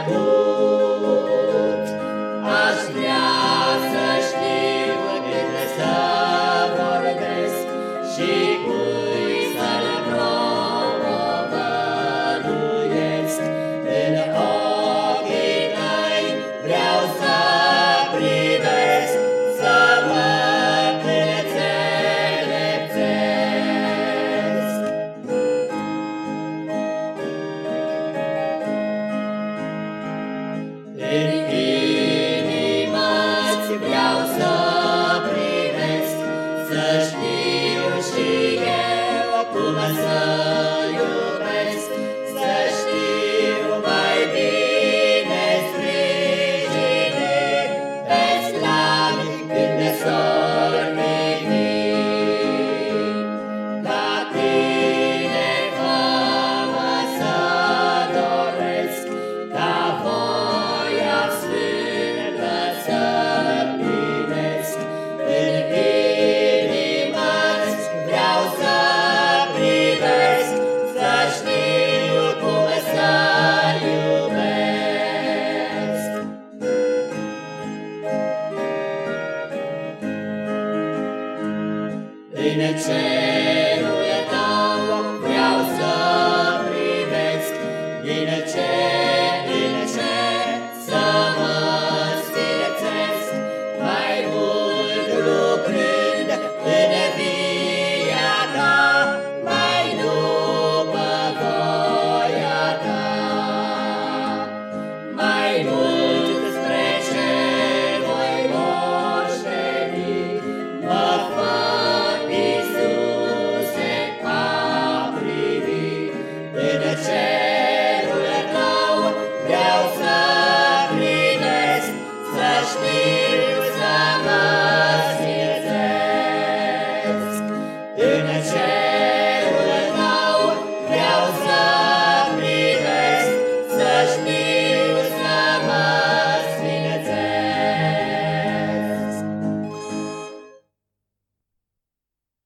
Aleluia. Deus te deu. in its end.